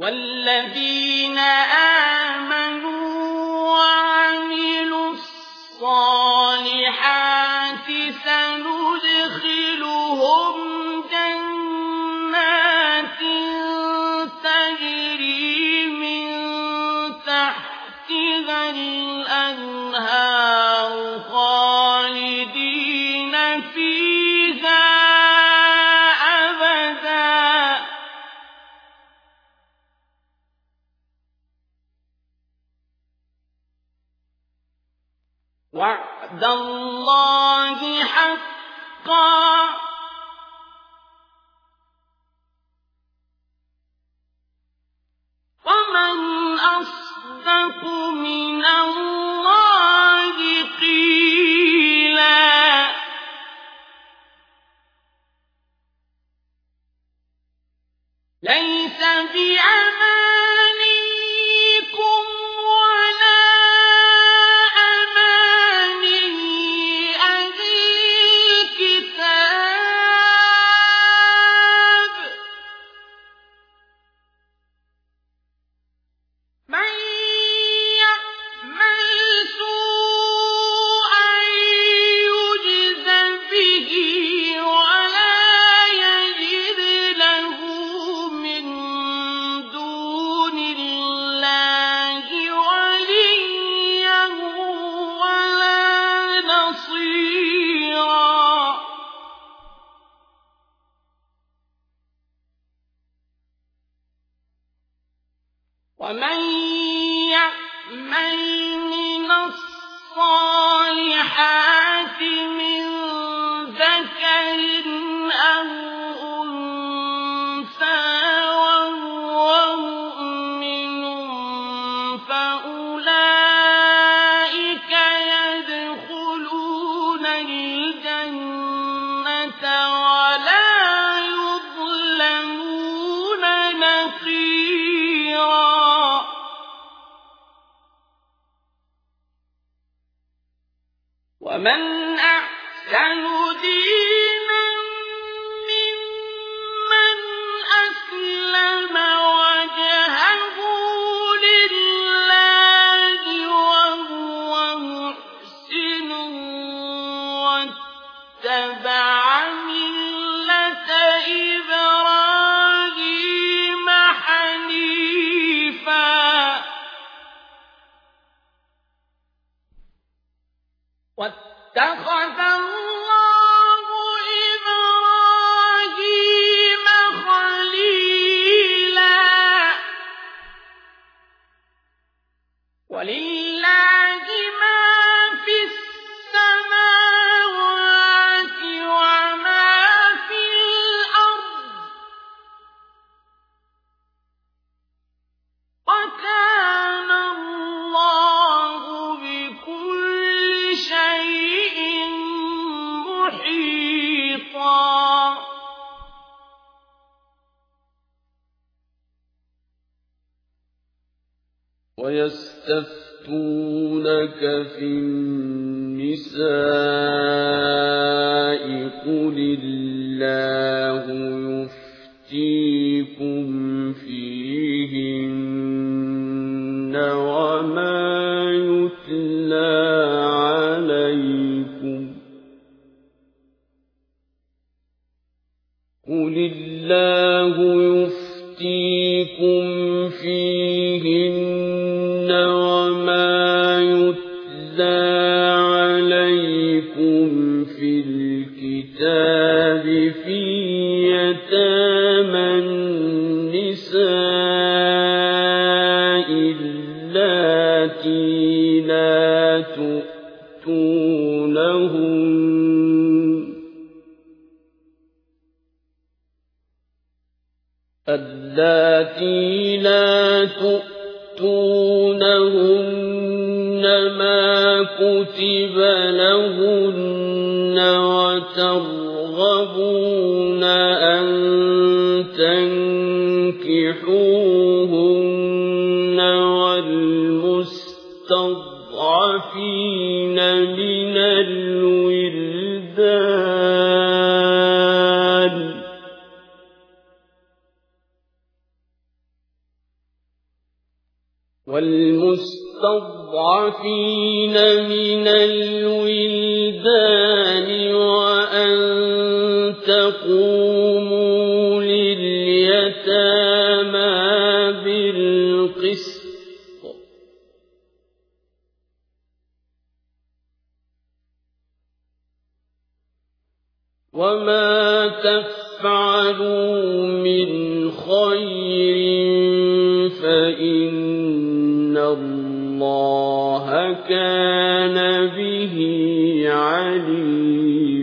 والذين آمنوا وعملوا الصالحات سندخلهم جنات وعد الله حقا. ومن أصدق من الله قيلا. ليس بأمان ومن يعمل من الصالحات من ذكر أو أنثى وهو مؤمن فأولئك يدخلون ومن أحسن دينا واتخذ الله إبراهيم خليلا. ويستفتونك في النساء قل الله يفتيكم فيهن وما يتلى عليكم قل الله يفتيكم فيهن عليكم في الكتاب في يتامى النساء اللاتي لا تؤتونهن اللاتي لا تؤتونهن ما كتب لهن وترغبون أن تنكحوهن والمستضعفين من الولدان والمستضعفين من الولدان وأن تقوموا لليتامى بالقسط. وما تفعلوا من خير فإن الله كان به عليما